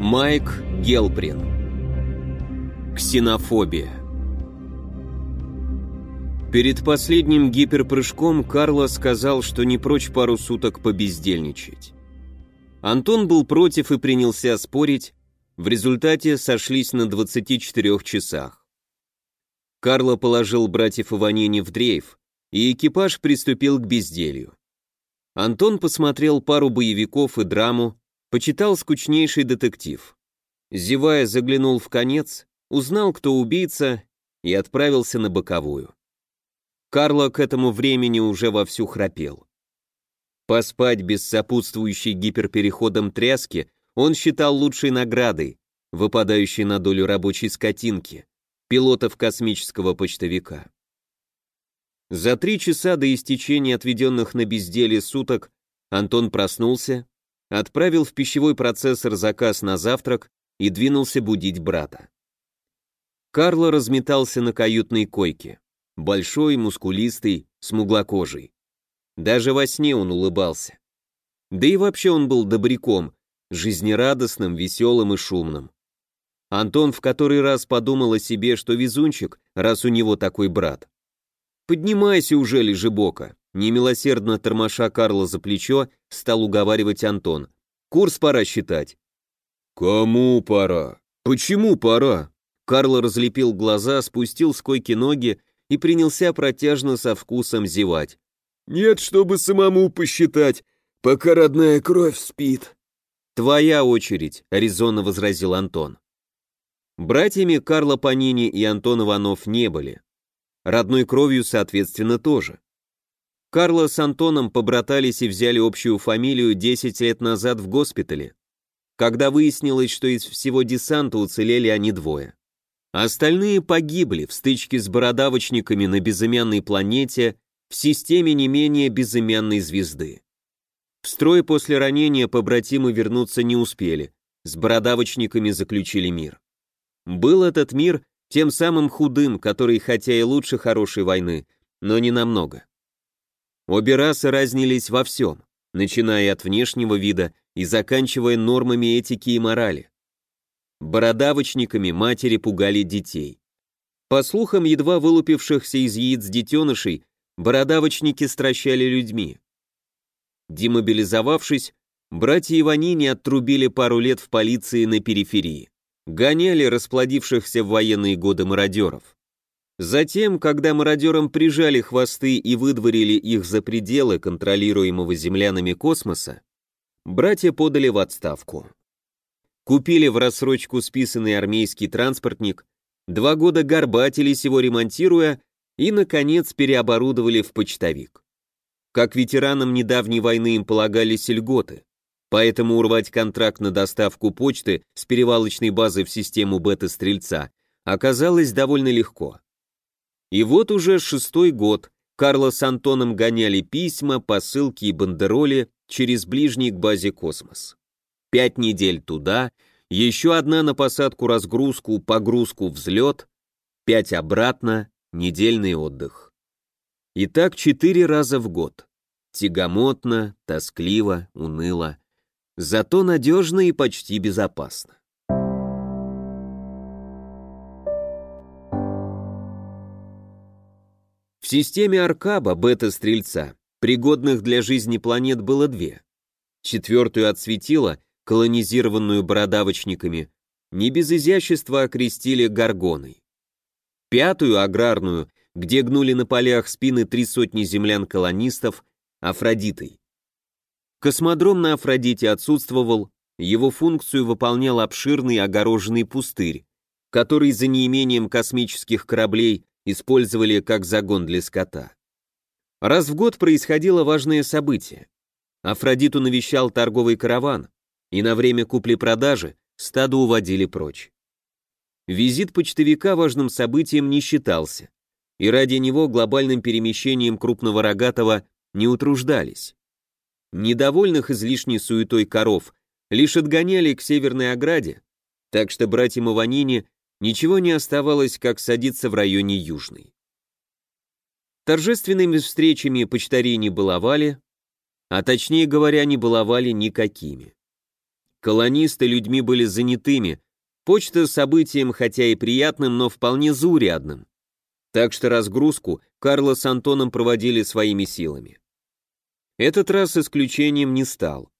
Майк Гелприн. Ксенофобия. Перед последним гиперпрыжком Карло сказал, что не прочь пару суток побездельничать. Антон был против и принялся спорить, в результате сошлись на 24 часах. Карло положил братьев Иванини в дрейф, и экипаж приступил к безделью. Антон посмотрел пару боевиков и драму, почитал скучнейший детектив. Зевая, заглянул в конец, узнал, кто убийца, и отправился на боковую. Карло к этому времени уже вовсю храпел. Поспать без сопутствующей гиперпереходом тряски он считал лучшей наградой, выпадающей на долю рабочей скотинки, пилотов космического почтовика. За три часа до истечения отведенных на безделье суток Антон проснулся, отправил в пищевой процессор заказ на завтрак и двинулся будить брата. Карло разметался на каютной койке. Большой, мускулистый, смуглокожий. Даже во сне он улыбался. Да и вообще он был добряком, жизнерадостным, веселым и шумным. Антон в который раз подумал о себе, что везунчик, раз у него такой брат. «Поднимайся уже, лежебока!» Немилосердно тормоша Карла за плечо, стал уговаривать Антон. «Курс пора считать». «Кому пора? Почему пора?» Карло разлепил глаза, спустил с койки ноги и принялся протяжно со вкусом зевать. «Нет, чтобы самому посчитать, пока родная кровь спит». «Твоя очередь», — резонно возразил Антон. Братьями Карло Панини и Антон Иванов не были. Родной кровью, соответственно, тоже. Карло с Антоном побратались и взяли общую фамилию 10 лет назад в госпитале, когда выяснилось, что из всего десанта уцелели они двое. Остальные погибли в стычке с бородавочниками на безымянной планете в системе не менее безымянной звезды. В строй после ранения побратимы вернуться не успели, с бородавочниками заключили мир. Был этот мир тем самым худым, который хотя и лучше хорошей войны, но не намного. Обе расы разнились во всем, начиная от внешнего вида и заканчивая нормами этики и морали. Бородавочниками матери пугали детей. По слухам, едва вылупившихся из яиц детенышей, бородавочники стращали людьми. Демобилизовавшись, братья Иванини отрубили пару лет в полиции на периферии. Гоняли расплодившихся в военные годы мародеров. Затем, когда мародерам прижали хвосты и выдворили их за пределы контролируемого землянами космоса, братья подали в отставку. Купили в рассрочку списанный армейский транспортник, два года горбатились его ремонтируя и, наконец, переоборудовали в почтовик. Как ветеранам недавней войны им полагались льготы, поэтому урвать контракт на доставку почты с перевалочной базы в систему бета-стрельца оказалось довольно легко. И вот уже шестой год Карло с Антоном гоняли письма, посылки и бандероли через ближний к базе космос. Пять недель туда, еще одна на посадку-разгрузку, погрузку, взлет, пять обратно, недельный отдых. И так четыре раза в год. Тягомотно, тоскливо, уныло. Зато надежно и почти безопасно. Системе Аркаба, бета-стрельца, пригодных для жизни планет было две. Четвертую отсветила, колонизированную бородавочниками, не без изящества окрестили Гаргоной. Пятую, аграрную, где гнули на полях спины три сотни землян-колонистов, Афродитой. Космодром на Афродите отсутствовал, его функцию выполнял обширный огороженный пустырь, который за неимением космических кораблей использовали как загон для скота. Раз в год происходило важное событие. Афродиту навещал торговый караван, и на время купли-продажи стадо уводили прочь. Визит почтовика важным событием не считался и ради него глобальным перемещением крупного рогатого не утруждались. Недовольных излишней суетой коров лишь отгоняли к северной ограде, так что братьям Иванини ничего не оставалось, как садиться в районе Южной. Торжественными встречами почтари не баловали, а точнее говоря, не баловали никакими. Колонисты людьми были занятыми, почта событием, хотя и приятным, но вполне заурядным. Так что разгрузку Карло с Антоном проводили своими силами. Этот раз исключением не стал.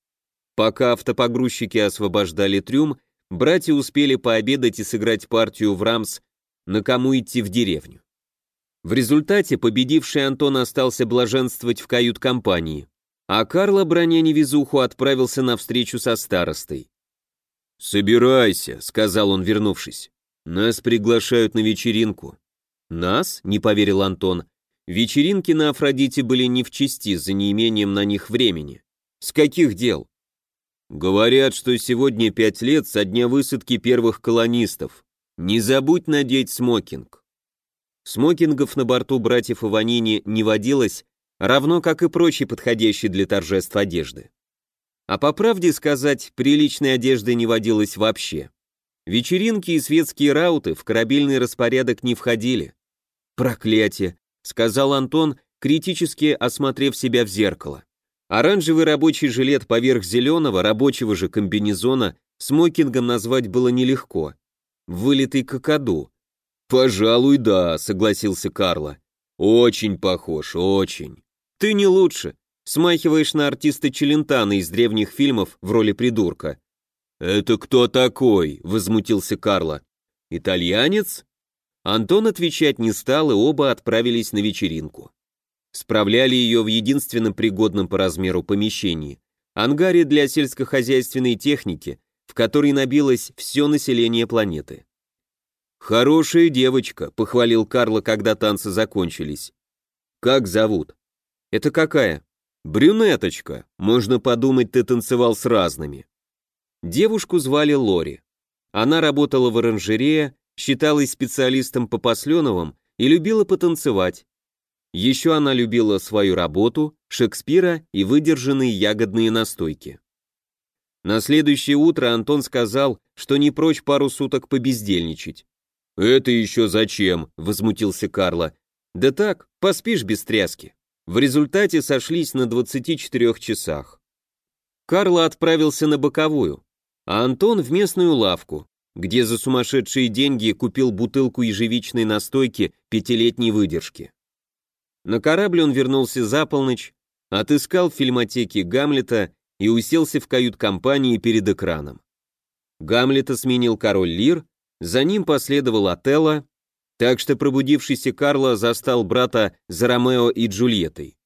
Пока автопогрузчики освобождали трюм, братья успели пообедать и сыграть партию в рамс на кому идти в деревню. В результате победивший Антон остался блаженствовать в кают-компании, а Карло, броня невезуху, отправился на встречу со старостой. «Собирайся», — сказал он, вернувшись. «Нас приглашают на вечеринку». «Нас?» — не поверил Антон. Вечеринки на Афродите были не в чести за неимением на них времени. С каких дел? Говорят, что сегодня пять лет со дня высадки первых колонистов. Не забудь надеть смокинг. Смокингов на борту братьев Иванини не водилось, равно как и прочей подходящей для торжеств одежды. А по правде сказать, приличной одежды не водилось вообще. Вечеринки и светские рауты в корабельный распорядок не входили. Проклятие, сказал Антон, критически осмотрев себя в зеркало. Оранжевый рабочий жилет поверх зеленого рабочего же комбинезона смокингом назвать было нелегко. Вылитый какаду. «Пожалуй, да», — согласился Карло. «Очень похож, очень». «Ты не лучше. Смахиваешь на артиста Челентана из древних фильмов в роли придурка». «Это кто такой?» — возмутился Карло. «Итальянец?» Антон отвечать не стал, и оба отправились на вечеринку. Справляли ее в единственном пригодном по размеру помещении – ангаре для сельскохозяйственной техники, в который набилось все население планеты. «Хорошая девочка», — похвалил Карло, когда танцы закончились. «Как зовут?» «Это какая?» «Брюнеточка. Можно подумать, ты танцевал с разными». Девушку звали Лори. Она работала в оранжерее, считалась специалистом по посленовым и любила потанцевать, еще она любила свою работу, Шекспира и выдержанные ягодные настойки. На следующее утро Антон сказал, что не прочь пару суток побездельничать. «Это еще зачем?» — возмутился Карло. «Да так, поспишь без тряски». В результате сошлись на 24 часах. Карло отправился на боковую, а Антон в местную лавку, где за сумасшедшие деньги купил бутылку ежевичной настойки пятилетней выдержки. На корабль он вернулся за полночь, отыскал в фильмотеке Гамлета и уселся в кают-компании перед экраном. Гамлета сменил король Лир, за ним последовал Отелло, так что пробудившийся Карло застал брата за Ромео и Джульеттой.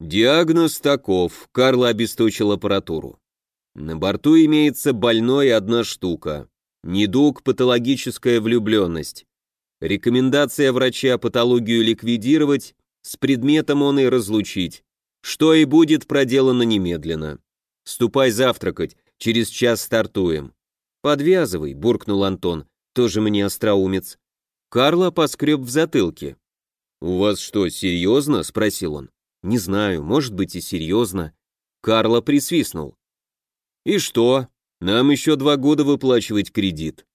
«Диагноз таков», — Карло обесточил аппаратуру. «На борту имеется больной одна штука. Недуг, патологическая влюбленность. Рекомендация врача патологию ликвидировать, с предметом он и разлучить. Что и будет проделано немедленно. Ступай завтракать, через час стартуем. Подвязывай, буркнул Антон, тоже мне остроумец. Карла поскреб в затылке. «У вас что, серьезно?» — спросил он. «Не знаю, может быть и серьезно». Карла присвистнул. «И что? Нам еще два года выплачивать кредит».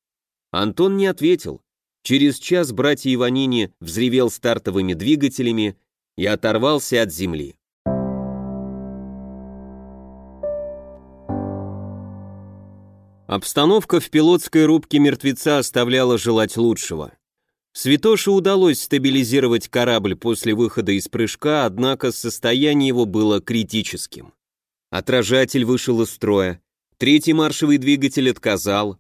Антон не ответил, Через час братья Иванини взревел стартовыми двигателями и оторвался от земли. Обстановка в пилотской рубке мертвеца оставляла желать лучшего. Святоше удалось стабилизировать корабль после выхода из прыжка, однако состояние его было критическим. Отражатель вышел из строя, третий маршевый двигатель отказал,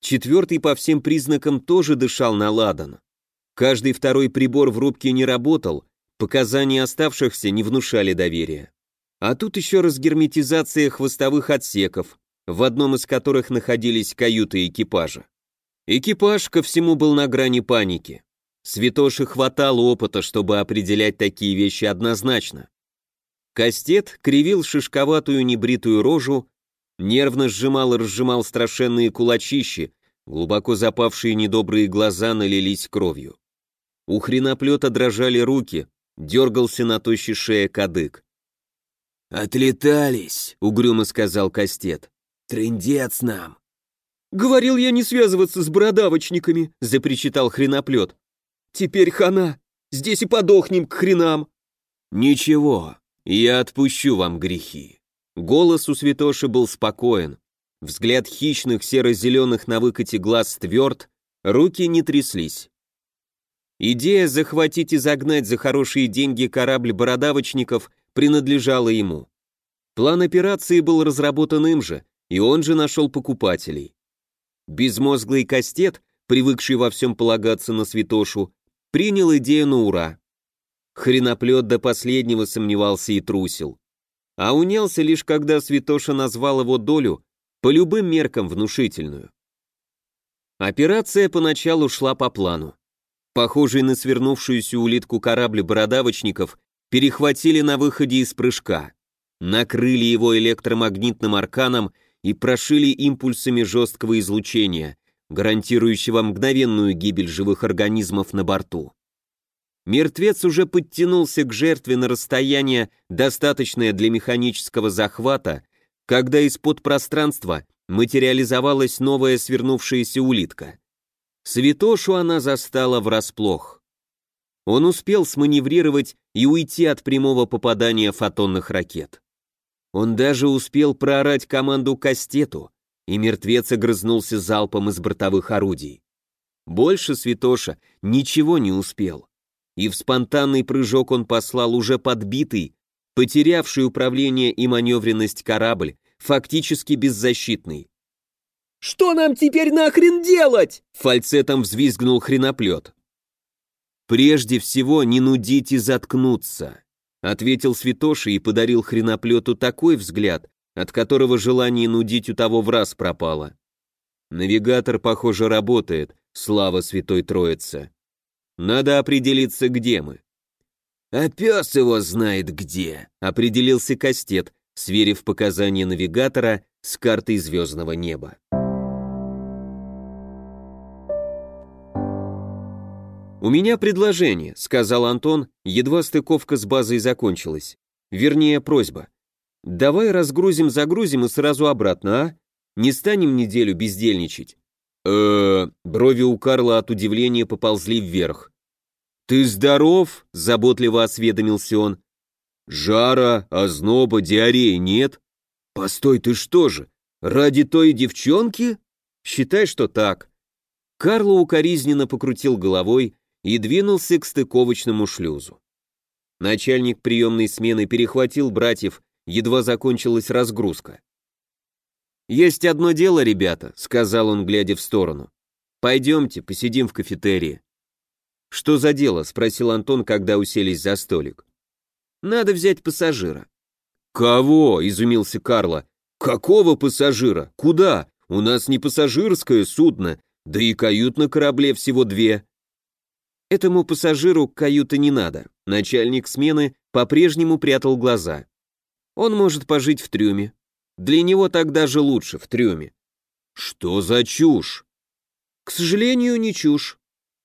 Четвертый по всем признакам тоже дышал на ладан. Каждый второй прибор в рубке не работал, показания оставшихся не внушали доверия. А тут еще разгерметизация хвостовых отсеков, в одном из которых находились каюты экипажа. Экипаж ко всему был на грани паники. Святоши хватало опыта, чтобы определять такие вещи однозначно. Кастет кривил шишковатую небритую рожу нервно сжимал и разжимал страшенные кулачищи, глубоко запавшие недобрые глаза налились кровью. У хреноплета дрожали руки, дергался на тощей шее кадык. «Отлетались», — угрюмо сказал Кастет. «Трындец нам». «Говорил я не связываться с бородавочниками», — запричитал хреноплет. «Теперь хана, здесь и подохнем к хренам». «Ничего, я отпущу вам грехи». Голос у святоши был спокоен. взгляд хищных серо-зеленых на выкате глаз тверд, руки не тряслись. Идея захватить и загнать за хорошие деньги корабль бородавочников принадлежала ему. План операции был разработан им же, и он же нашел покупателей. Безмозглый кастет, привыкший во всем полагаться на святошу, принял идею на ура. Хреноплет до последнего сомневался и трусил. А унялся лишь когда святоша назвал его долю по любым меркам внушительную. Операция поначалу шла по плану. Похожий на свернувшуюся улитку корабль бородавочников перехватили на выходе из прыжка, накрыли его электромагнитным арканом и прошили импульсами жесткого излучения, гарантирующего мгновенную гибель живых организмов на борту. Мертвец уже подтянулся к жертве на расстояние, достаточное для механического захвата, когда из-под пространства материализовалась новая свернувшаяся улитка. Святошу она застала врасплох. Он успел сманеврировать и уйти от прямого попадания фотонных ракет. Он даже успел проорать команду Кастету, и мертвец огрызнулся залпом из бортовых орудий. Больше Святоша ничего не успел. И в спонтанный прыжок он послал уже подбитый, потерявший управление и маневренность корабль, фактически беззащитный. «Что нам теперь нахрен делать?» Фальцетом взвизгнул хреноплет. «Прежде всего не нудить и заткнуться», ответил Святоша и подарил хреноплету такой взгляд, от которого желание нудить у того в раз пропало. Навигатор, похоже, работает, слава Святой Троице. Надо определиться, где мы. А пес его знает где, определился Кастет, сверив показания навигатора с картой звездного неба. «У меня предложение», — сказал Антон, едва стыковка с базой закончилась. Вернее, просьба. «Давай разгрузим-загрузим и сразу обратно, а? Не станем неделю бездельничать». э Брови у Карла от удивления поползли вверх. «Ты здоров?» — заботливо осведомился он. «Жара, озноба, диареи нет?» «Постой, ты что же, ради той девчонки?» «Считай, что так». Карло укоризненно покрутил головой, и двинулся к стыковочному шлюзу. Начальник приемной смены перехватил братьев, едва закончилась разгрузка. «Есть одно дело, ребята», — сказал он, глядя в сторону. «Пойдемте, посидим в кафетерии». «Что за дело?» — спросил Антон, когда уселись за столик. «Надо взять пассажира». «Кого?» — изумился Карло. «Какого пассажира? Куда? У нас не пассажирское судно, да и кают на корабле всего две». Этому пассажиру каюты не надо. Начальник смены по-прежнему прятал глаза. Он может пожить в трюме. Для него так даже лучше, в трюме. Что за чушь? К сожалению, не чушь.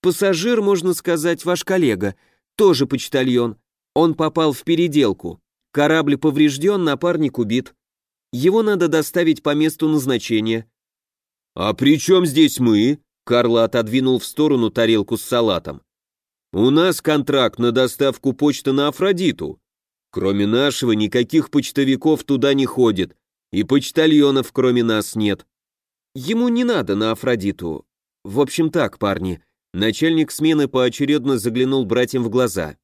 Пассажир, можно сказать, ваш коллега, тоже почтальон. Он попал в переделку. Корабль поврежден, напарник убит. Его надо доставить по месту назначения. «А при чем здесь мы?» Карло отодвинул в сторону тарелку с салатом. У нас контракт на доставку почты на Афродиту. Кроме нашего, никаких почтовиков туда не ходит, и почтальонов кроме нас нет. Ему не надо на Афродиту. В общем так, парни. Начальник смены поочередно заглянул братьям в глаза.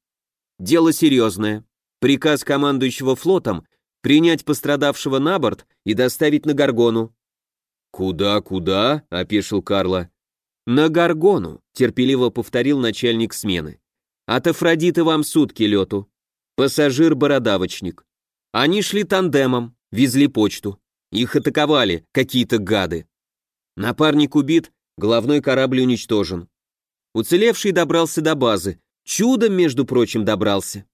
Дело серьезное. Приказ командующего флотом принять пострадавшего на борт и доставить на Гаргону. «Куда, куда?» — опешил Карло. «На Гаргону», — терпеливо повторил начальник смены. «От Афродиты вам сутки лету. Пассажир-бородавочник. Они шли тандемом, везли почту. Их атаковали какие-то гады. Напарник убит, головной корабль уничтожен. Уцелевший добрался до базы. Чудом, между прочим, добрался.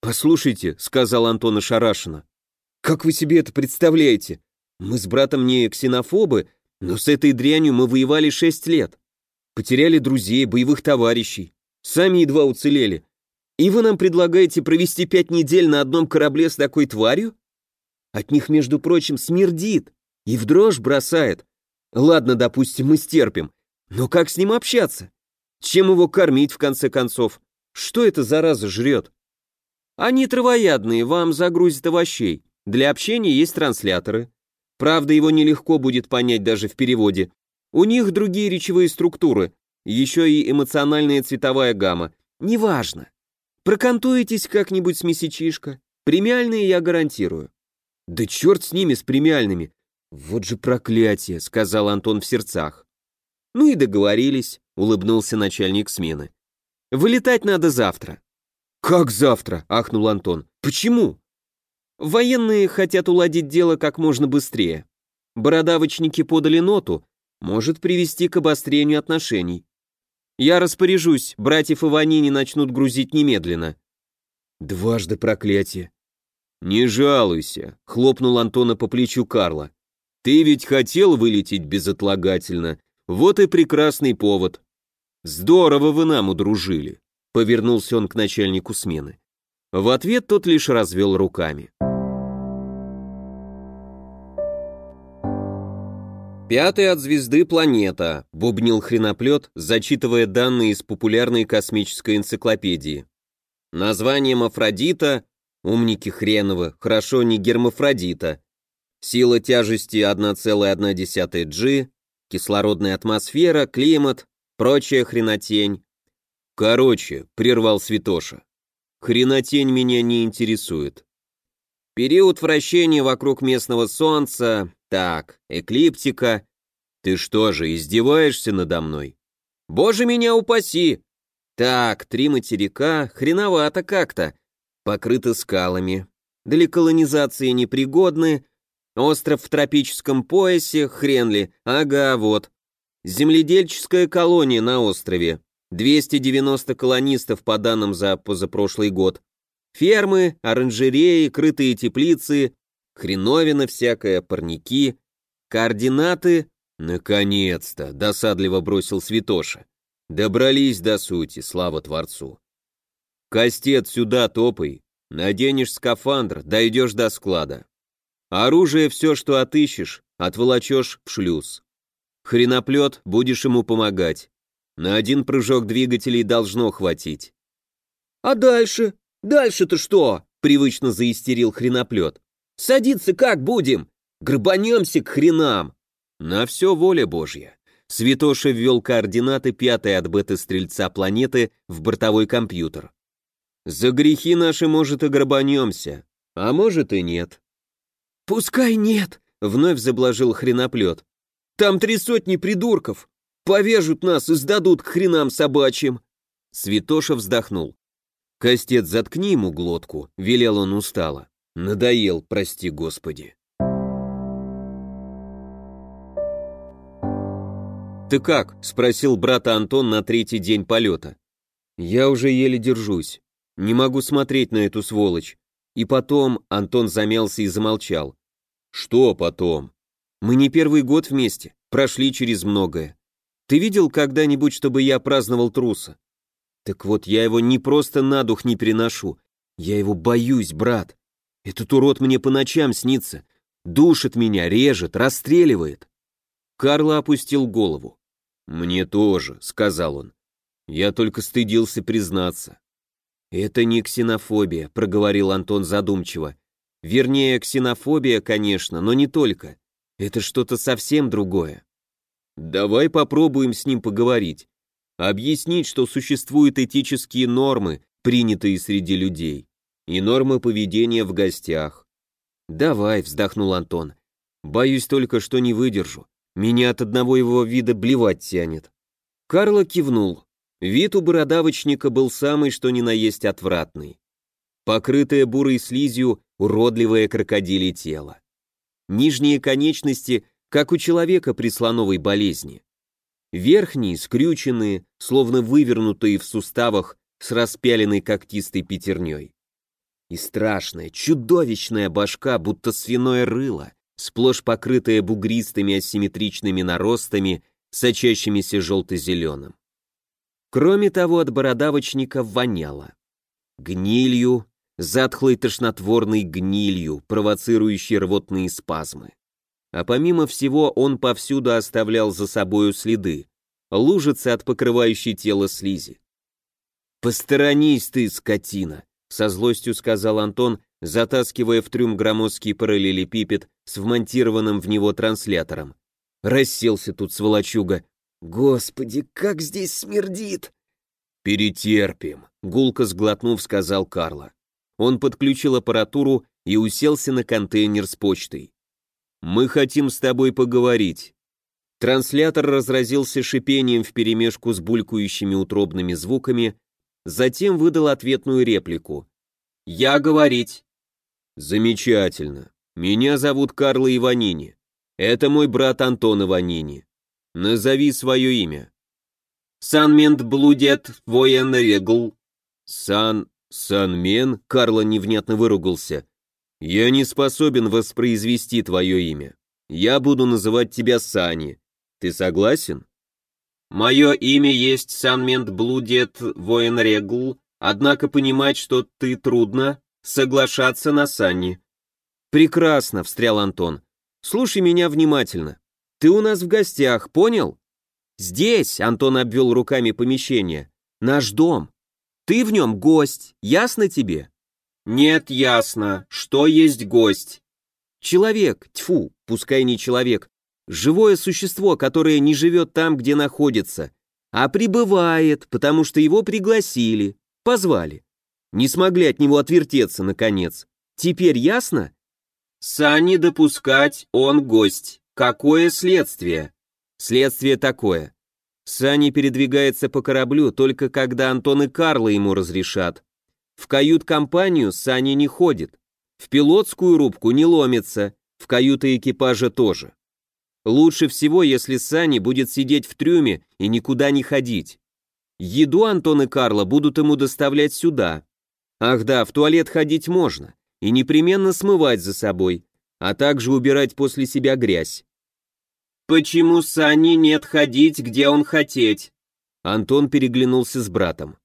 «Послушайте», — сказал Антон ошарашенно, — «как вы себе это представляете? Мы с братом не ксенофобы, но с этой дрянью мы воевали шесть лет. Потеряли друзей, боевых товарищей. Сами едва уцелели. И вы нам предлагаете провести пять недель на одном корабле с такой тварью? От них, между прочим, смердит и в дрожь бросает. Ладно, допустим, мы стерпим. Но как с ним общаться? Чем его кормить, в конце концов? Что это зараза жрет? Они травоядные, вам загрузят овощей. Для общения есть трансляторы. Правда, его нелегко будет понять даже в переводе. У них другие речевые структуры, еще и эмоциональная цветовая гамма. Неважно. Прокантуетесь как-нибудь с месячишка. Премиальные я гарантирую. Да черт с ними, с премиальными. Вот же проклятие, сказал Антон в сердцах. Ну и договорились, улыбнулся начальник смены. Вылетать надо завтра. Как завтра? ахнул Антон. Почему? Военные хотят уладить дело как можно быстрее. Бородавочники подали ноту, может привести к обострению отношений. Я распоряжусь, братьев Иванини начнут грузить немедленно. Дважды проклятие. Не жалуйся, хлопнул Антона по плечу Карла. Ты ведь хотел вылететь безотлагательно. Вот и прекрасный повод. Здорово вы нам удружили, повернулся он к начальнику смены. В ответ тот лишь развел руками. «Пятая от звезды планета», — бубнил хреноплет, зачитывая данные из популярной космической энциклопедии. Названием Афродита, умники хреновы, хорошо не гермафродита. Сила тяжести 1,1 G, кислородная атмосфера, климат, прочая хренотень. Короче, прервал Святоша. Хренотень меня не интересует. Период вращения вокруг местного Солнца, так, эклиптика. Ты что же, издеваешься надо мной? Боже меня упаси! Так, три материка, хреновато как-то. Покрыты скалами. Для колонизации непригодны. Остров в тропическом поясе, хрен ли. Ага, вот. Земледельческая колония на острове. 290 колонистов по данным за позапрошлый год. Фермы, оранжереи, крытые теплицы, хреновина всякая, парники, координаты... Наконец-то, досадливо бросил Святоша. Добрались до сути, слава Творцу. Кастет сюда топай, наденешь скафандр, дойдешь до склада. Оружие все, что отыщешь, отволочешь в шлюз. Хреноплет, будешь ему помогать. На один прыжок двигателей должно хватить. «А дальше? Дальше-то что?» — привычно заистерил хреноплет. Садиться как будем? Грабанемся к хренам!» На все воля Божья. Святоша ввел координаты пятой от бета-стрельца планеты в бортовой компьютер. «За грехи наши, может, и грабанемся, а может и нет». «Пускай нет», — вновь заблажил хреноплет. «Там три сотни придурков. Повяжут нас и сдадут к хренам собачьим». Святоша вздохнул. «Костец, заткни ему глотку», — велел он устало. Надоел, прости господи. «Ты как?» — спросил брата Антон на третий день полета. «Я уже еле держусь. Не могу смотреть на эту сволочь. И потом...» — Антон замялся и замолчал. «Что потом?» «Мы не первый год вместе, прошли через многое. Ты видел когда-нибудь, чтобы я праздновал труса? Так вот, я его не просто на дух не переношу. Я его боюсь, брат. Этот урод мне по ночам снится. Душит меня, режет, расстреливает. Карло опустил голову. «Мне тоже», — сказал он. «Я только стыдился признаться». «Это не ксенофобия», — проговорил Антон задумчиво. «Вернее, ксенофобия, конечно, но не только. Это что-то совсем другое. Давай попробуем с ним поговорить. Объяснить, что существуют этические нормы, принятые среди людей и нормы поведения в гостях. «Давай», — вздохнул Антон. «Боюсь только, что не выдержу. Меня от одного его вида блевать тянет». Карло кивнул. Вид у бородавочника был самый что ни на есть отвратный. Покрытое бурой слизью уродливое крокодиле тело. Нижние конечности, как у человека при слоновой болезни. Верхние, скрюченные, словно вывернутые в суставах с распяленной когтистой пятерней. И страшная, чудовищная башка, будто свиное рыло, сплошь покрытая бугристыми асимметричными наростами, сочащимися желто-зеленым. Кроме того, от бородавочника воняло. Гнилью, затхлой тошнотворной гнилью, провоцирующей рвотные спазмы. А помимо всего, он повсюду оставлял за собою следы, лужицы от покрывающей тело слизи. «Посторонись ты, скотина!» со злостью сказал Антон, затаскивая в трюм громоздкий параллелепипед с вмонтированным в него транслятором. Расселся тут сволочуга. Господи, как здесь смердит! Перетерпим, гулко сглотнув, сказал Карло. Он подключил аппаратуру и уселся на контейнер с почтой. Мы хотим с тобой поговорить. Транслятор разразился шипением вперемешку с булькающими утробными звуками, затем выдал ответную реплику. «Я говорить». «Замечательно. Меня зовут Карло Иванини. Это мой брат Антон Иванини. Назови свое имя». «Санмент блудет военрегл». «Сан... Санмен?» — Карло невнятно выругался. «Я не способен воспроизвести твое имя. Я буду называть тебя Сани. Ты согласен?» «Мое имя есть Санмент блудет военрегл, однако понимать, что ты трудно, соглашаться на Санни». «Прекрасно», — встрял Антон. «Слушай меня внимательно. Ты у нас в гостях, понял?» «Здесь», — Антон обвел руками помещение, — «наш дом. Ты в нем гость, ясно тебе?» «Нет, ясно. Что есть гость?» «Человек, тьфу, пускай не человек, живое существо, которое не живет там, где находится, а прибывает, потому что его пригласили, позвали. Не смогли от него отвертеться, наконец. Теперь ясно?» «Сани допускать, он гость. Какое следствие?» «Следствие такое. Сани передвигается по кораблю только когда Антон и Карла ему разрешат. В кают-компанию Сани не ходит. В пилотскую рубку не ломится, в каюты экипажа тоже. Лучше всего, если Сани будет сидеть в трюме и никуда не ходить. Еду Антон и Карла будут ему доставлять сюда. Ах да, в туалет ходить можно, и непременно смывать за собой, а также убирать после себя грязь. «Почему Сани нет ходить, где он хотеть?» Антон переглянулся с братом.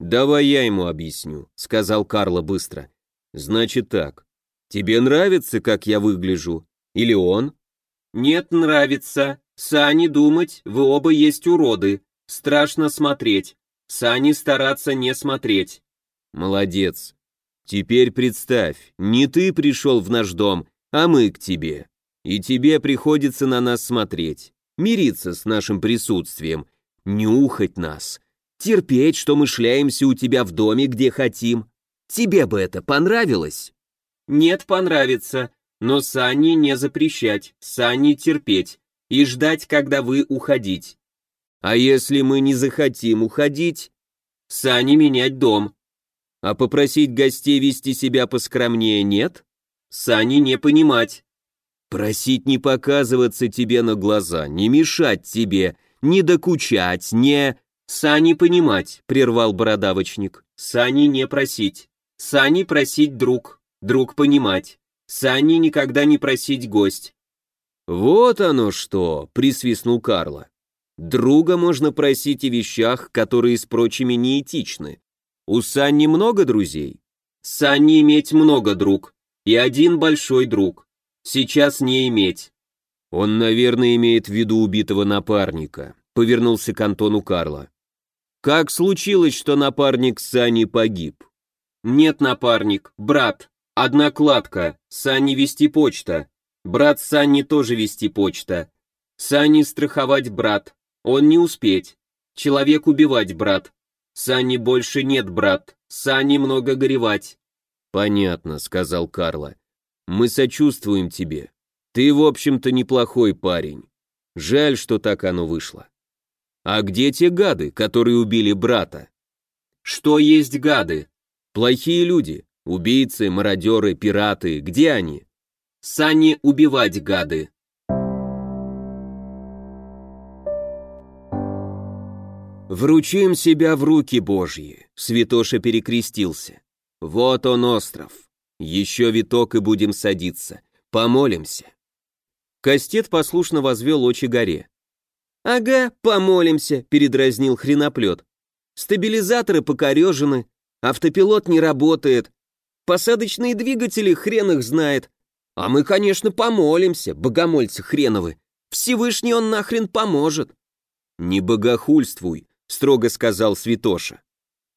«Давай я ему объясню», — сказал Карло быстро. «Значит так. Тебе нравится, как я выгляжу? Или он?» «Нет, нравится. Сани думать, вы оба есть уроды. Страшно смотреть. Сани стараться не смотреть». «Молодец. Теперь представь, не ты пришел в наш дом, а мы к тебе. И тебе приходится на нас смотреть, мириться с нашим присутствием, нюхать нас, терпеть, что мы шляемся у тебя в доме, где хотим. Тебе бы это понравилось? Нет, понравится, но Сани не запрещать, Сани терпеть и ждать, когда вы уходить. А если мы не захотим уходить? Сани менять дом. А попросить гостей вести себя поскромнее нет? Сани не понимать. Просить не показываться тебе на глаза, не мешать тебе, не докучать, не... «Сани понимать», — прервал бородавочник. «Сани не просить. Сани просить друг, друг понимать. Сани никогда не просить гость». «Вот оно что!» — присвистнул Карло. «Друга можно просить и вещах, которые с прочими неэтичны. У Сани много друзей?» «Сани иметь много друг, и один большой друг. Сейчас не иметь. Он, наверное, имеет в виду убитого напарника, повернулся к Антону Карла. Как случилось, что напарник Сани погиб? Нет, напарник, брат. Одна кладка. Сани вести почта. Брат Сани тоже вести почта. Сани страховать брат. Он не успеть. Человек убивать брат. Сани больше нет брат. Сани много горевать. Понятно, сказал Карло. Мы сочувствуем тебе. Ты, в общем-то, неплохой парень. Жаль, что так оно вышло. А где те гады, которые убили брата? Что есть гады? Плохие люди. Убийцы, мародеры, пираты. Где они? Сани убивать гады. Вручим себя в руки Божьи, Святоша перекрестился. Вот он остров. Еще виток и будем садиться. Помолимся. Кастет послушно возвел очи горе. «Ага, помолимся», — передразнил хреноплет. «Стабилизаторы покорежены, автопилот не работает, посадочные двигатели хрен их знает. А мы, конечно, помолимся, богомольцы хреновы. Всевышний он нахрен поможет». «Не богохульствуй», — строго сказал Святоша.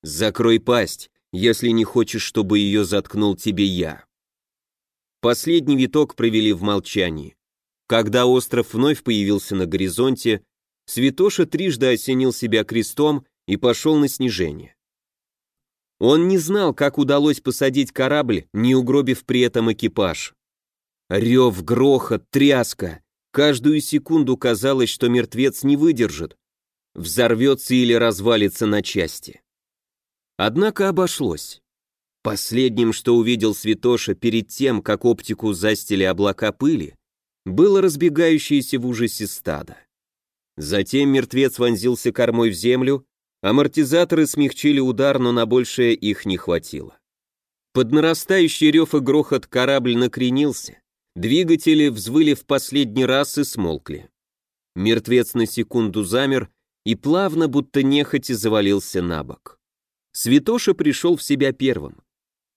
«Закрой пасть если не хочешь, чтобы ее заткнул тебе я. Последний виток провели в молчании. Когда остров вновь появился на горизонте, Святоша трижды осенил себя крестом и пошел на снижение. Он не знал, как удалось посадить корабль, не угробив при этом экипаж. Рев, грохот, тряска. Каждую секунду казалось, что мертвец не выдержит, взорвется или развалится на части. Однако обошлось. Последним, что увидел Святоша перед тем, как оптику застили облака пыли, было разбегающееся в ужасе стадо. Затем мертвец вонзился кормой в землю, амортизаторы смягчили удар, но на большее их не хватило. Под нарастающий рев и грохот корабль накренился, двигатели взвыли в последний раз и смолкли. Мертвец на секунду замер и плавно, будто нехотя, завалился на бок. Святоша пришел в себя первым.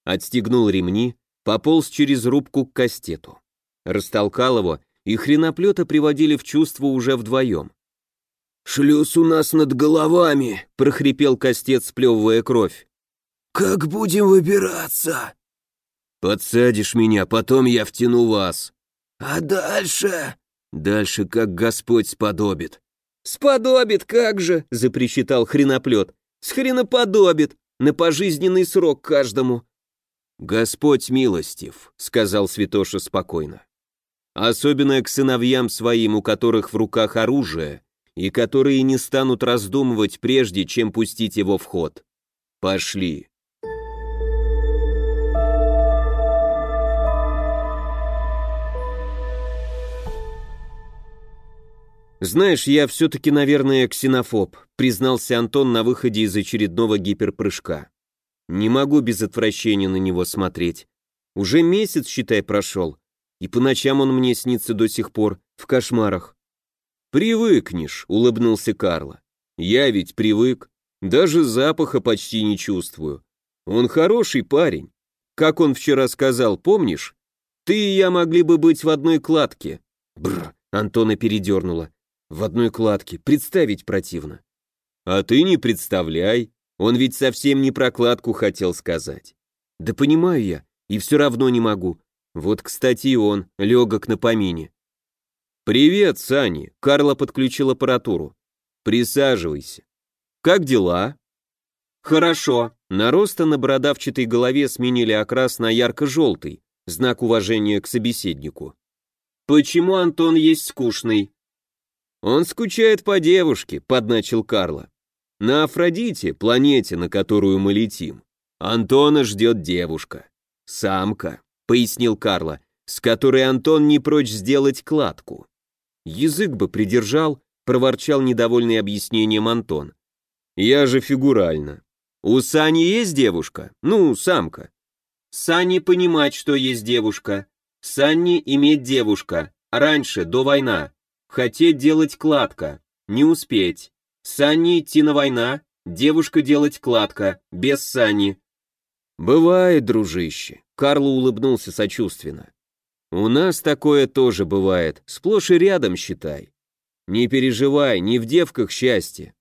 Отстегнул ремни, пополз через рубку к кастету. Растолкал его, и хреноплета приводили в чувство уже вдвоем. «Шлюз у нас над головами!» — прохрипел кастет, сплевывая кровь. «Как будем выбираться?» «Подсадишь меня, потом я втяну вас». «А дальше?» «Дальше, как Господь сподобит». «Сподобит, как же!» — запричитал хреноплет. С хреноподобит, на пожизненный срок каждому. Господь милостив, сказал святоша спокойно. Особенно к сыновьям своим, у которых в руках оружие, и которые не станут раздумывать прежде, чем пустить его в ход. Пошли. «Знаешь, я все-таки, наверное, ксенофоб», признался Антон на выходе из очередного гиперпрыжка. «Не могу без отвращения на него смотреть. Уже месяц, считай, прошел, и по ночам он мне снится до сих пор, в кошмарах». «Привыкнешь», — улыбнулся Карло. «Я ведь привык, даже запаха почти не чувствую. Он хороший парень. Как он вчера сказал, помнишь? Ты и я могли бы быть в одной кладке». Бррр, Антона передернула. В одной кладке, представить противно. А ты не представляй, он ведь совсем не про кладку хотел сказать. Да понимаю я, и все равно не могу. Вот, кстати, и он, легок на помине. «Привет, Сани!» — Карла подключил аппаратуру. «Присаживайся. Как дела?» «Хорошо». Нароста на бородавчатой голове сменили окрас на ярко-желтый, знак уважения к собеседнику. «Почему Антон есть скучный?» «Он скучает по девушке», — подначил Карла. «На Афродите, планете, на которую мы летим, Антона ждет девушка. Самка», — пояснил Карла, «с которой Антон не прочь сделать кладку». «Язык бы придержал», — проворчал недовольный объяснением Антон. «Я же фигурально. У Сани есть девушка? Ну, самка». «Сани понимать, что есть девушка. Санни иметь девушка. Раньше, до война. Хотеть делать кладка, не успеть. Санни идти на война, девушка делать кладка, без Санни. Бывает, дружище. Карло улыбнулся сочувственно. У нас такое тоже бывает, сплошь и рядом, считай. Не переживай, не в девках счастье.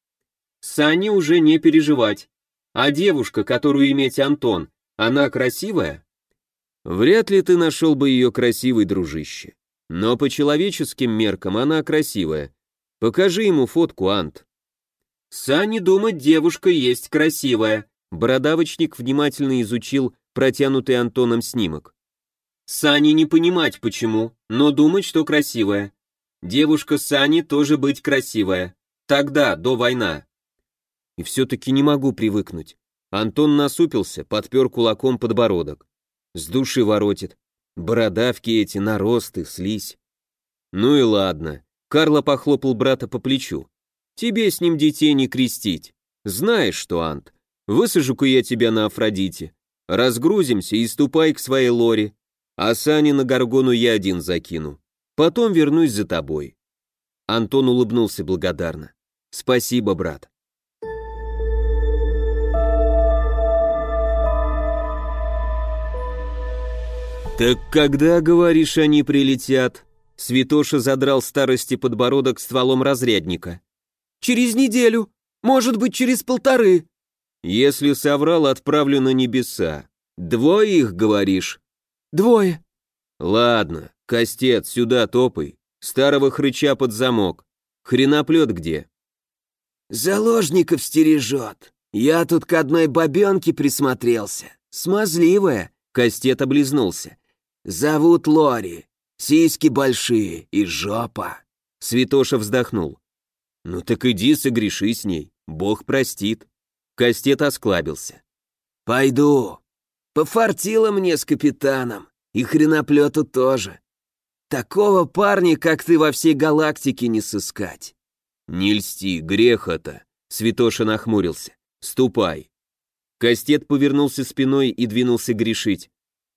Сани уже не переживать. А девушка, которую иметь Антон, она красивая? Вряд ли ты нашел бы ее красивой, дружище. Но по человеческим меркам она красивая. Покажи ему фотку, Ант. Сани думать, девушка есть красивая. Бородавочник внимательно изучил протянутый Антоном снимок. Сани не понимать почему, но думать, что красивая. Девушка Сани тоже быть красивая. Тогда, до война. И все-таки не могу привыкнуть. Антон насупился, подпер кулаком подбородок. С души воротит. Бородавки эти, наросты, слизь. Ну и ладно. Карло похлопал брата по плечу. Тебе с ним детей не крестить. Знаешь что, Ант, высажу-ка я тебя на Афродите. Разгрузимся и ступай к своей лоре. А Сани на Гаргону я один закину. Потом вернусь за тобой. Антон улыбнулся благодарно. Спасибо, брат. «Так когда, говоришь, они прилетят?» Святоша задрал старости подбородок стволом разрядника. «Через неделю, может быть, через полторы». Если соврал, отправлю на небеса. Двое их, говоришь? Двое. Ладно, Костет, сюда топай. Старого хрыча под замок. Хреноплет где? Заложников стережет. Я тут к одной бабенке присмотрелся. Смазливая. Костет облизнулся. Зовут Лори. Сиськи большие и жопа. Святоша вздохнул. Ну так иди согреши с ней. Бог простит. Костет осклабился. Пойду. Пофартило мне с капитаном. И хреноплету тоже. Такого парня, как ты, во всей галактике не сыскать. Не льсти, грех это. Святоша нахмурился. Ступай. Кастет повернулся спиной и двинулся грешить.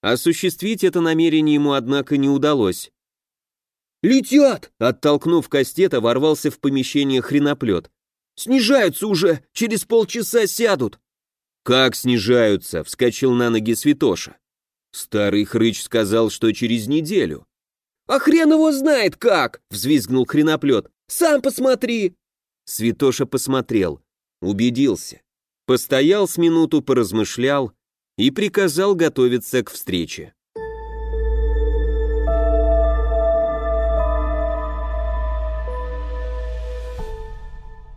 Осуществить это намерение ему, однако, не удалось. «Летят!» Оттолкнув Кастета, ворвался в помещение хреноплет. «Снижаются уже! Через полчаса сядут!» «Как снижаются?» — вскочил на ноги Святоша. Старый хрыч сказал, что через неделю. «А хрен его знает как!» — взвизгнул хреноплет. «Сам посмотри!» Святоша посмотрел, убедился. Постоял с минуту, поразмышлял и приказал готовиться к встрече.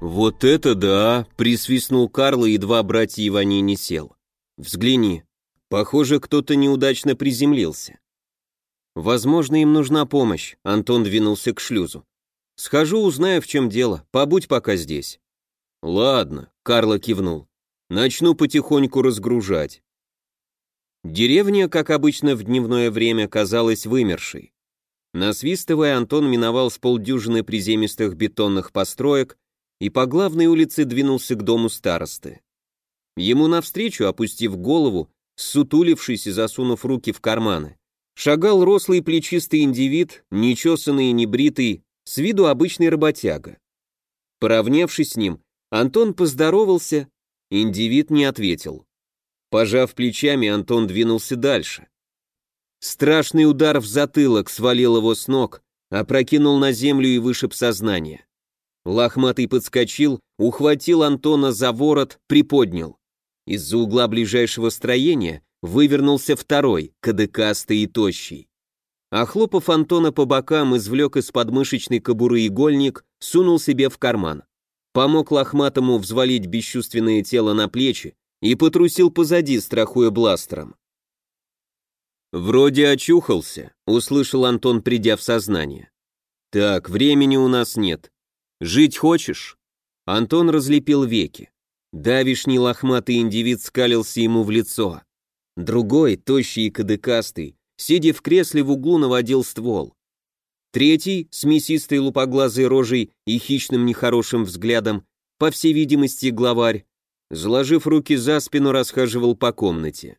«Вот это да!» — присвистнул Карл, и два братья Ивани не сел. «Взгляни, похоже, кто-то неудачно приземлился». «Возможно, им нужна помощь», — Антон двинулся к шлюзу. «Схожу, узнаю, в чем дело, побудь пока здесь». «Ладно», — Карло кивнул. «Начну потихоньку разгружать». Деревня, как обычно в дневное время, казалась вымершей. Насвистывая, Антон миновал с полдюжины приземистых бетонных построек и по главной улице двинулся к дому старосты. Ему навстречу, опустив голову, сутулившись и засунув руки в карманы, шагал рослый плечистый индивид, нечесанный и небритый, с виду обычный работяга. Поравнявшись с ним, Антон поздоровался, индивид не ответил. Пожав плечами, Антон двинулся дальше. Страшный удар в затылок свалил его с ног, опрокинул на землю и вышиб сознание. Лохматый подскочил, ухватил Антона за ворот, приподнял. Из-за угла ближайшего строения вывернулся второй, кадыкастый и тощий. Охлопав Антона по бокам, извлек из подмышечной кобуры игольник, сунул себе в карман. Помог лохматому взвалить бесчувственное тело на плечи и потрусил позади, страхуя бластером. «Вроде очухался», — услышал Антон, придя в сознание. «Так, времени у нас нет. Жить хочешь?» Антон разлепил веки. Давишний лохматый индивид скалился ему в лицо. Другой, тощий и кадыкастый, сидя в кресле в углу, наводил ствол. Третий, с мясистой лупоглазой рожей и хищным нехорошим взглядом, по всей видимости, главарь, заложив руки за спину, расхаживал по комнате.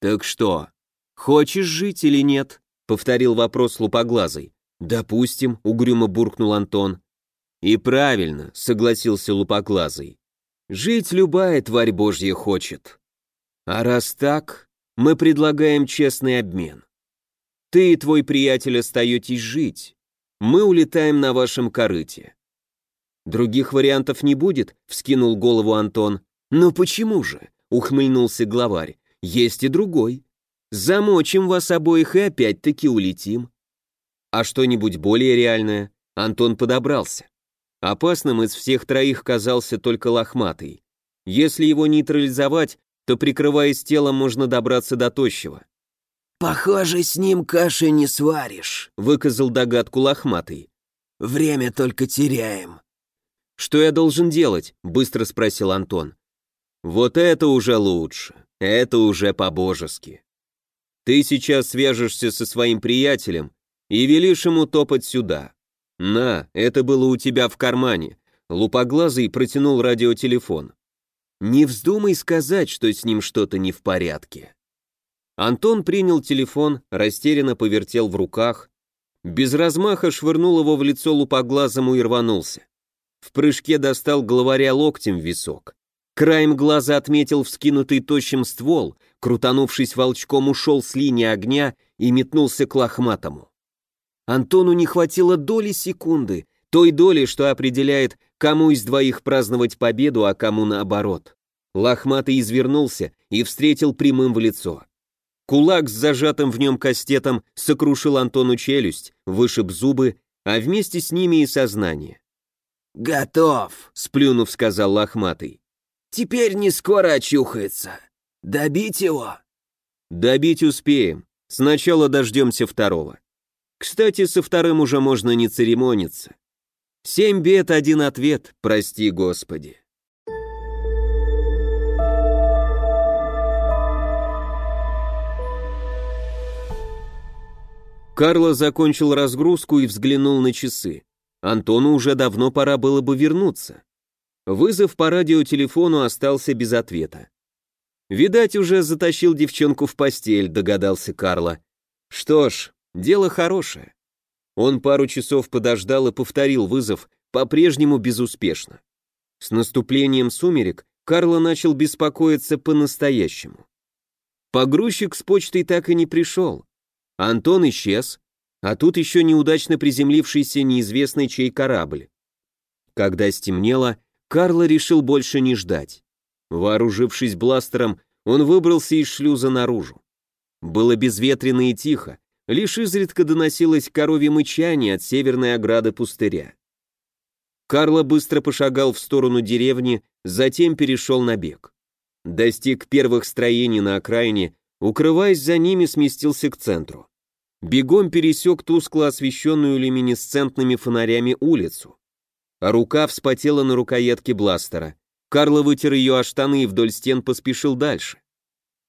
«Так что, хочешь жить или нет?» — повторил вопрос лупоглазый. «Допустим», — угрюмо буркнул Антон. «И правильно», — согласился лупоглазый. «Жить любая тварь божья хочет. А раз так, мы предлагаем честный обмен. Ты и твой приятель остаетесь жить. Мы улетаем на вашем корыте». «Других вариантов не будет?» — вскинул голову Антон. «Но почему же?» — ухмыльнулся главарь. «Есть и другой. Замочим вас обоих и опять-таки улетим». «А что-нибудь более реальное?» Антон подобрался. Опасным из всех троих казался только лохматый. Если его нейтрализовать, то, прикрываясь телом, можно добраться до тощего. «Похоже, с ним каши не сваришь», — выказал догадку лохматый. «Время только теряем». «Что я должен делать?» — быстро спросил Антон. «Вот это уже лучше. Это уже по-божески. Ты сейчас свяжешься со своим приятелем и велишь ему топать сюда. «На, это было у тебя в кармане». Лупоглазый протянул радиотелефон. «Не вздумай сказать, что с ним что-то не в порядке». Антон принял телефон, растерянно повертел в руках, без размаха швырнул его в лицо лупоглазому и рванулся. В прыжке достал главаря локтем в висок. Краем глаза отметил вскинутый тощим ствол, крутанувшись волчком, ушел с линии огня и метнулся к лохматому. Антону не хватило доли секунды, той доли, что определяет, кому из двоих праздновать победу, а кому наоборот. Лохматый извернулся и встретил прямым в лицо. Кулак с зажатым в нем кастетом сокрушил Антону челюсть, вышиб зубы, а вместе с ними и сознание. «Готов», — сплюнув, сказал Лохматый. «Теперь не скоро очухается. Добить его?» «Добить успеем. Сначала дождемся второго. Кстати, со вторым уже можно не церемониться. Семь бед, один ответ, прости Господи». Карло закончил разгрузку и взглянул на часы. Антону уже давно пора было бы вернуться. Вызов по радиотелефону остался без ответа. «Видать, уже затащил девчонку в постель», — догадался Карло. «Что ж, дело хорошее». Он пару часов подождал и повторил вызов, по-прежнему безуспешно. С наступлением сумерек Карло начал беспокоиться по-настоящему. Погрузчик с почтой так и не пришел. Антон исчез, а тут еще неудачно приземлившийся неизвестный чей корабль. Когда стемнело, Карло решил больше не ждать. Вооружившись бластером, он выбрался из шлюза наружу. Было безветренно и тихо, лишь изредка доносилось коровье мычание от северной ограды пустыря. Карло быстро пошагал в сторону деревни, затем перешел на бег. Достиг первых строений на окраине, укрываясь за ними, сместился к центру. Бегом пересек тускло освещенную люминесцентными фонарями улицу. А рука вспотела на рукоятке бластера. Карло вытер ее о штаны и вдоль стен поспешил дальше.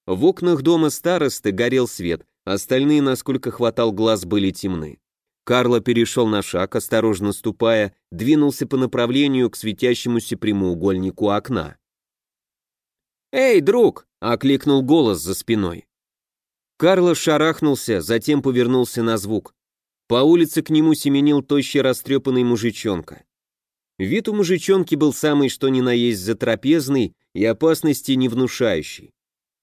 В окнах дома старосты горел свет, остальные, насколько хватал глаз, были темны. Карло перешел на шаг, осторожно ступая, двинулся по направлению к светящемуся прямоугольнику окна. «Эй, друг!» — окликнул голос за спиной. Карло шарахнулся, затем повернулся на звук. По улице к нему семенил тощий растрепанный мужичонка. Вид у мужичонки был самый что ни на есть затрапезный и опасности не внушающий.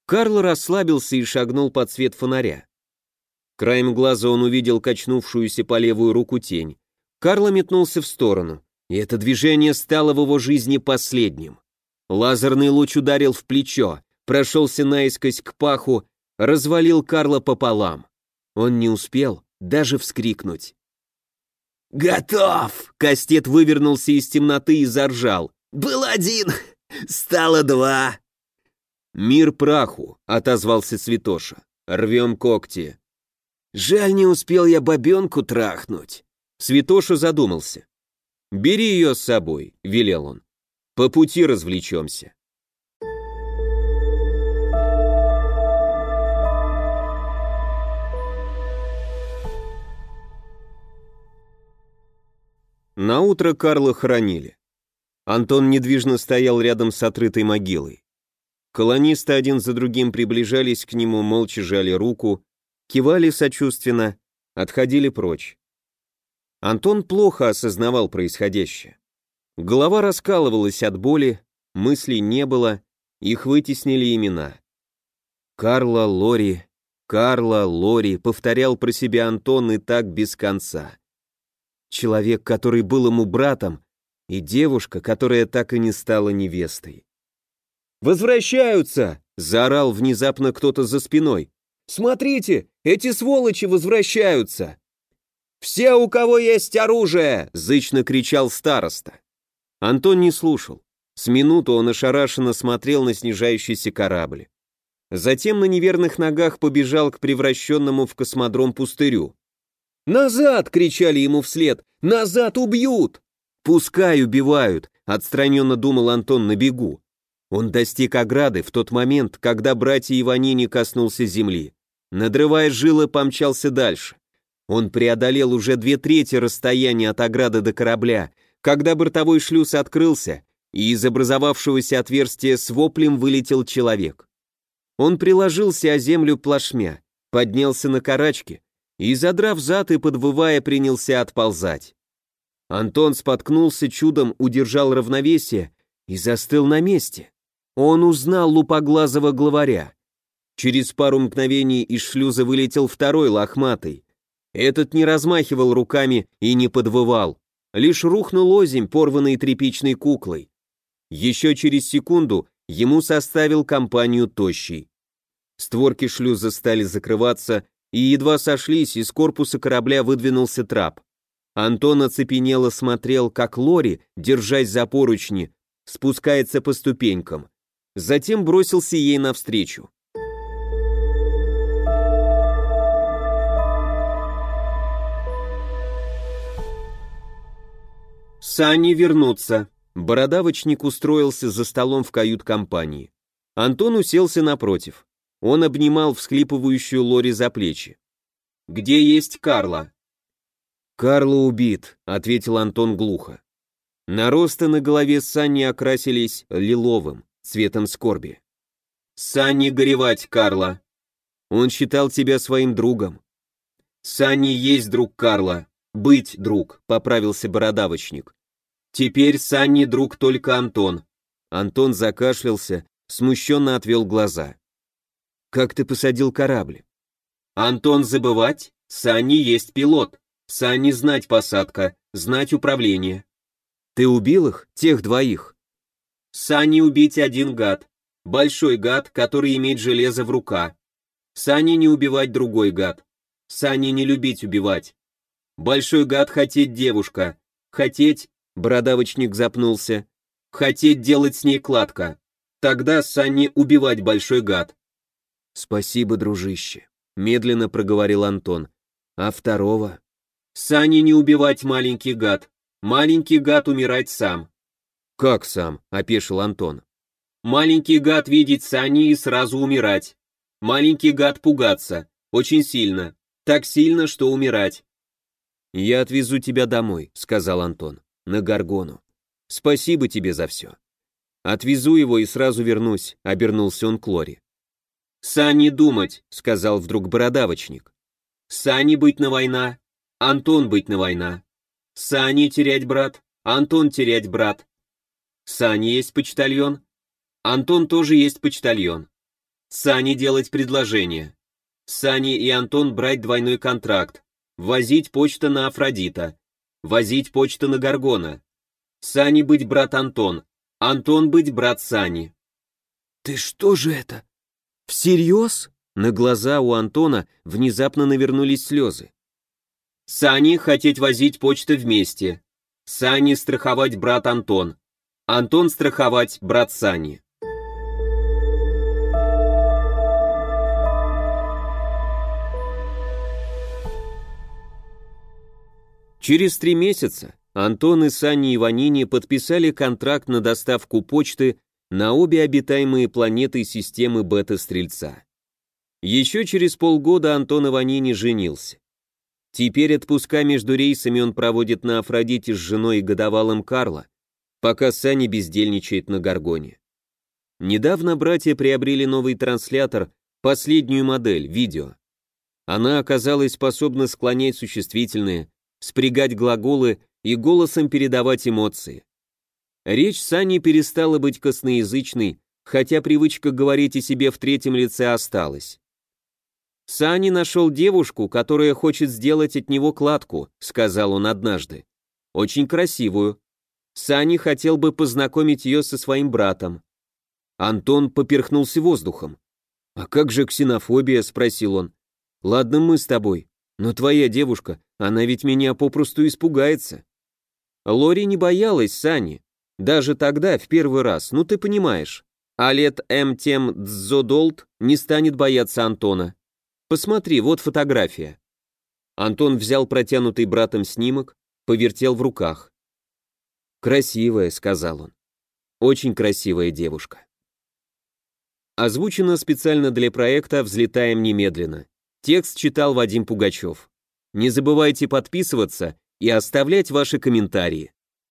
Карло расслабился и шагнул под свет фонаря. Краем глаза он увидел качнувшуюся по левую руку тень. Карло метнулся в сторону, и это движение стало в его жизни последним. Лазерный луч ударил в плечо, прошелся наискось к паху развалил Карла пополам. Он не успел даже вскрикнуть. «Готов!» — Кастет вывернулся из темноты и заржал. «Был один, стало два!» «Мир праху!» — отозвался Святоша. «Рвем когти!» «Жаль, не успел я бабенку трахнуть!» Святоша задумался. «Бери ее с собой», — велел он. «По пути развлечемся». На утро Карла хоронили. Антон недвижно стоял рядом с отрытой могилой. Колонисты один за другим приближались к нему, молча жали руку, кивали сочувственно, отходили прочь. Антон плохо осознавал происходящее. Голова раскалывалась от боли, мыслей не было, их вытеснили имена. Карла Лори, Карла Лори, повторял про себя Антон и так без конца человек, который был ему братом, и девушка, которая так и не стала невестой. «Возвращаются!» — заорал внезапно кто-то за спиной. «Смотрите, эти сволочи возвращаются!» «Все, у кого есть оружие!» — зычно кричал староста. Антон не слушал. С минуту он ошарашенно смотрел на снижающийся корабль. Затем на неверных ногах побежал к превращенному в космодром пустырю. «Назад!» — кричали ему вслед. «Назад убьют!» «Пускай убивают!» — отстраненно думал Антон на бегу. Он достиг ограды в тот момент, когда братья Иванини коснулся земли. Надрывая жилы, помчался дальше. Он преодолел уже две трети расстояния от ограды до корабля, когда бортовой шлюз открылся, и из образовавшегося отверстия с воплем вылетел человек. Он приложился о землю плашмя, поднялся на карачки, и, задрав зад и подвывая, принялся отползать. Антон споткнулся чудом, удержал равновесие и застыл на месте. Он узнал лупоглазого главаря. Через пару мгновений из шлюза вылетел второй лохматый. Этот не размахивал руками и не подвывал, лишь рухнул озимь, порванный тряпичной куклой. Еще через секунду ему составил компанию Тощий. Створки шлюза стали закрываться, и едва сошлись, из корпуса корабля выдвинулся трап. Антон оцепенело смотрел, как Лори, держась за поручни, спускается по ступенькам. Затем бросился ей навстречу. Сани вернутся. Бородавочник устроился за столом в кают-компании. Антон уселся напротив. Он обнимал всхлипывающую Лори за плечи. «Где есть Карла?» «Карла убит», — ответил Антон глухо. Наросты на голове Санни окрасились лиловым, цветом скорби. «Санни горевать, Карла!» «Он считал тебя своим другом». «Санни есть друг Карла, быть друг», — поправился бородавочник. «Теперь Санни друг только Антон». Антон закашлялся, смущенно отвел глаза. «Как ты посадил корабль?» «Антон забывать? Санни есть пилот. Санни знать посадка, знать управление. Ты убил их, тех двоих? Санни убить один гад. Большой гад, который имеет железо в рука. Санни не убивать другой гад. Санни не любить убивать. Большой гад хотеть девушка. Хотеть, бородавочник запнулся, хотеть делать с ней кладка. Тогда Санни убивать большой гад. Спасибо, дружище, медленно проговорил Антон. А второго? Сани не убивать маленький гад. Маленький гад умирать сам. Как сам? опешил Антон. Маленький гад видеть Сани и сразу умирать. Маленький гад пугаться. Очень сильно. Так сильно, что умирать. Я отвезу тебя домой, сказал Антон. На Гаргону. Спасибо тебе за все. Отвезу его и сразу вернусь, обернулся он к Лори. Сани думать, сказал вдруг бородавочник. Сани быть на война, Антон быть на война. Сани терять брат, Антон терять брат. Сани есть почтальон, Антон тоже есть почтальон. Сани делать предложение. Сани и Антон брать двойной контракт. Возить почта на Афродита. Возить почта на Гаргона. Сани быть брат Антон. Антон быть брат Сани. «Ты что же это? Всерьез?» На глаза у Антона внезапно навернулись слезы. Сани хотеть возить почту вместе. Сани страховать брат Антон. Антон страховать брат Сани. Через три месяца Антон и Сани Иванини подписали контракт на доставку почты на обе обитаемые планеты системы Бета-Стрельца. Еще через полгода Антон Иванини женился. Теперь отпуска между рейсами он проводит на Афродите с женой и годовалым Карла, пока Сани бездельничает на Гаргоне. Недавно братья приобрели новый транслятор, последнюю модель, видео. Она оказалась способна склонять существительные, спрягать глаголы и голосом передавать эмоции. Речь Сани перестала быть косноязычной, хотя привычка говорить о себе в третьем лице осталась. «Сани нашел девушку, которая хочет сделать от него кладку», — сказал он однажды. «Очень красивую. Сани хотел бы познакомить ее со своим братом». Антон поперхнулся воздухом. «А как же ксенофобия?» — спросил он. «Ладно, мы с тобой, но твоя девушка, она ведь меня попросту испугается». Лори не боялась Сани. Даже тогда, в первый раз, ну ты понимаешь. А лет М. Тем Дзодолт не станет бояться Антона. Посмотри, вот фотография. Антон взял протянутый братом снимок, повертел в руках. «Красивая», — сказал он. «Очень красивая девушка». Озвучено специально для проекта «Взлетаем немедленно». Текст читал Вадим Пугачев. Не забывайте подписываться и оставлять ваши комментарии.